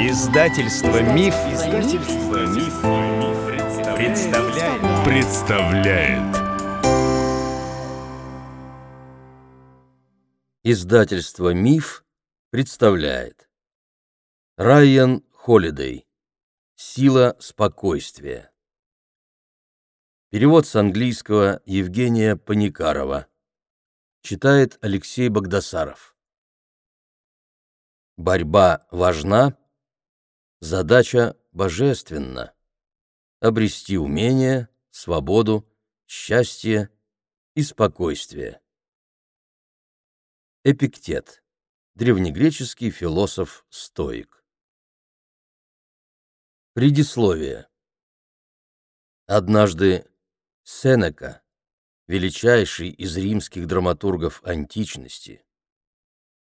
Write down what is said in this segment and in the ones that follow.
Издательство Миф, Издательство Миф, представляет. представляет. Издательство Миф представляет. Райан Холидей. Сила спокойствия. Перевод с английского Евгения Паникарова. Читает Алексей Богдасаров. Борьба важна, задача божественна. Обрести умение, свободу, счастье и спокойствие. Эпиктет. Древнегреческий философ-стоик. Предисловие. Однажды Сенека, величайший из римских драматургов античности,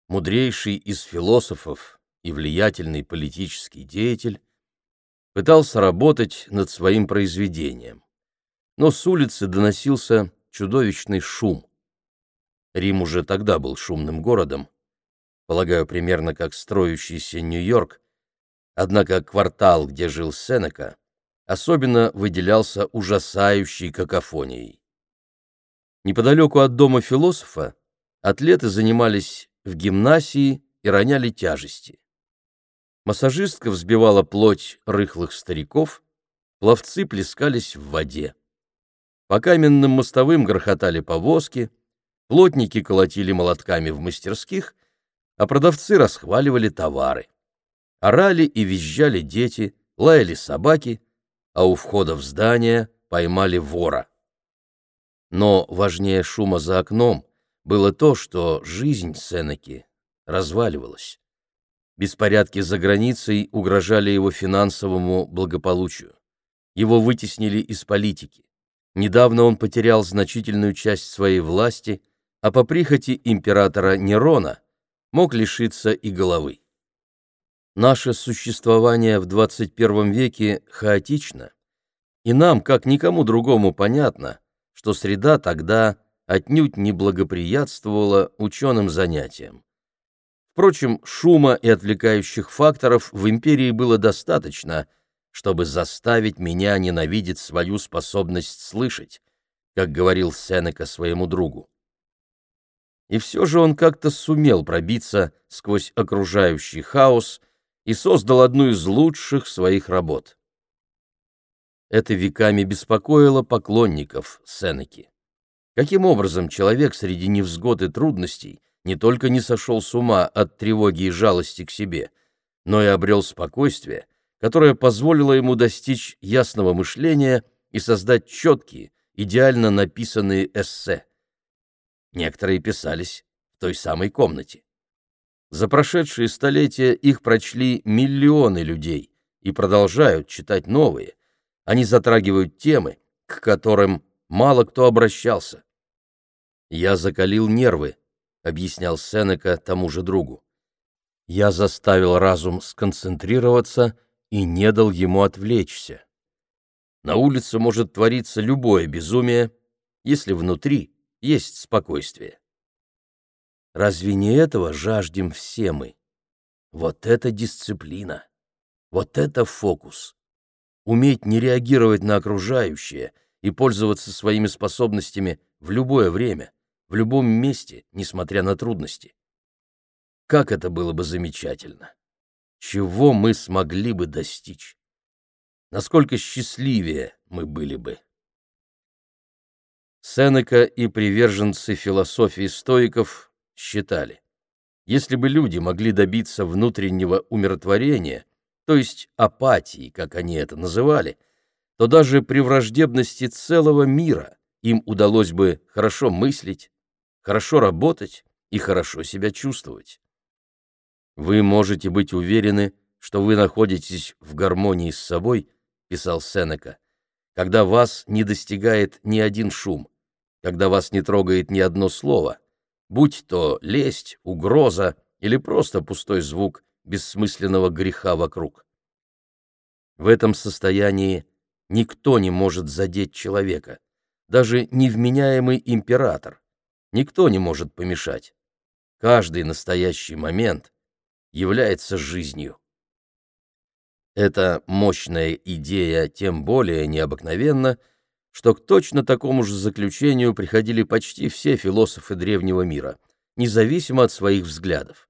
мудрейший из философов и влиятельный политический деятель, пытался работать над своим произведением. Но с улицы доносился чудовищный шум. Рим уже тогда был шумным городом, полагаю, примерно как строящийся Нью-Йорк, однако квартал, где жил Сенека, особенно выделялся ужасающей какофонией. Неподалеку от дома философа атлеты занимались в гимнасии и роняли тяжести. Массажистка взбивала плоть рыхлых стариков, пловцы плескались в воде. По каменным мостовым грохотали повозки, плотники колотили молотками в мастерских, а продавцы расхваливали товары. Орали и визжали дети, лаяли собаки, а у входа в здание поймали вора. Но важнее шума за окном было то, что жизнь Сенеки разваливалась. Беспорядки за границей угрожали его финансовому благополучию. Его вытеснили из политики. Недавно он потерял значительную часть своей власти, а по прихоти императора Нерона мог лишиться и головы. Наше существование в 21 веке хаотично, и нам, как никому другому, понятно, что среда тогда отнюдь не благоприятствовала ученым занятиям. Впрочем, шума и отвлекающих факторов в империи было достаточно, чтобы заставить меня ненавидеть свою способность слышать, как говорил Сенека своему другу. И все же он как-то сумел пробиться сквозь окружающий хаос и создал одну из лучших своих работ. Это веками беспокоило поклонников Сенеки. Каким образом человек среди невзгод и трудностей не только не сошел с ума от тревоги и жалости к себе, но и обрел спокойствие, которое позволило ему достичь ясного мышления и создать четкие, идеально написанные эссе. Некоторые писались в той самой комнате. За прошедшие столетия их прочли миллионы людей и продолжают читать новые. Они затрагивают темы, к которым мало кто обращался. «Я закалил нервы», — объяснял Сенека тому же другу. «Я заставил разум сконцентрироваться и не дал ему отвлечься. На улице может твориться любое безумие, если внутри есть спокойствие. Разве не этого жаждем все мы? Вот это дисциплина, вот это фокус. Уметь не реагировать на окружающее и пользоваться своими способностями в любое время, в любом месте, несмотря на трудности. Как это было бы замечательно! Чего мы смогли бы достичь? Насколько счастливее мы были бы! Сенека и приверженцы философии стоиков считали, если бы люди могли добиться внутреннего умиротворения, то есть апатии, как они это называли, то даже при враждебности целого мира им удалось бы хорошо мыслить, хорошо работать и хорошо себя чувствовать. «Вы можете быть уверены, что вы находитесь в гармонии с собой», — писал Сенека, «когда вас не достигает ни один шум, когда вас не трогает ни одно слово, будь то лесть, угроза или просто пустой звук бессмысленного греха вокруг. В этом состоянии никто не может задеть человека, даже невменяемый император. Никто не может помешать. Каждый настоящий момент является жизнью. Эта мощная идея тем более необыкновенна, что к точно такому же заключению приходили почти все философы древнего мира, независимо от своих взглядов.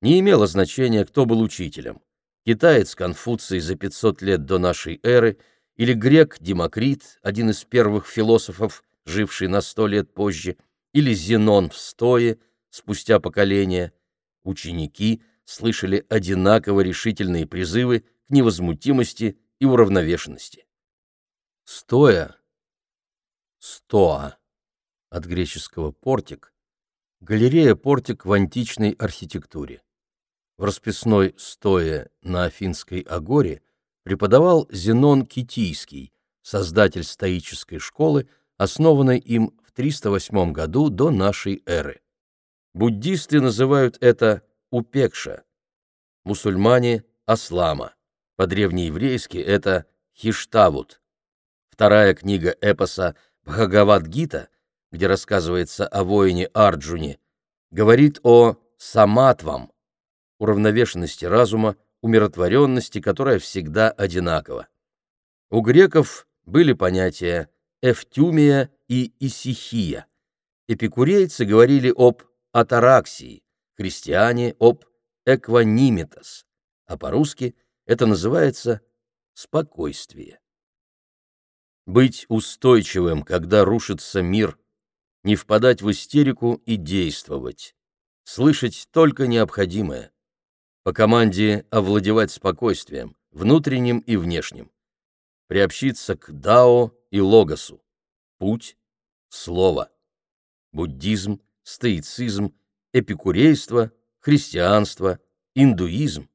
Не имело значения, кто был учителем – китаец Конфуций за 500 лет до нашей эры или грек Демокрит, один из первых философов, живший на сто лет позже, или Зенон в стое, спустя поколения, ученики слышали одинаково решительные призывы к невозмутимости и уравновешенности. Стоя, стоа, от греческого «портик», галерея-портик в античной архитектуре. В расписной «стоя» на Афинской агоре преподавал Зенон Китийский, создатель стоической школы, основанной им 308 году до нашей эры. Буддисты называют это упекша, мусульмане – аслама, по-древнееврейски это хиштавут. Вторая книга эпоса Бхагавад-гита, где рассказывается о воине Арджуне, говорит о саматвам, уравновешенности разума, умиротворенности, которая всегда одинакова. У греков были понятия эфтюмия и исихия. Эпикурейцы говорили об атараксии, христиане — об экванимитас, а по-русски это называется спокойствие. Быть устойчивым, когда рушится мир, не впадать в истерику и действовать, слышать только необходимое. По команде овладевать спокойствием, внутренним и внешним. Приобщиться к Дао и Логосу. Путь — слово. Буддизм, стоицизм, эпикурейство, христианство, индуизм.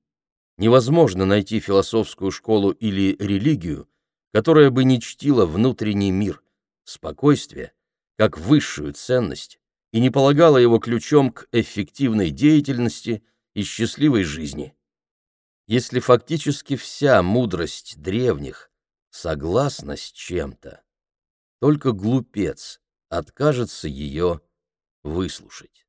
Невозможно найти философскую школу или религию, которая бы не чтила внутренний мир, спокойствие, как высшую ценность и не полагала его ключом к эффективной деятельности и счастливой жизни. Если фактически вся мудрость древних согласна с чем-то, только глупец откажется ее выслушать.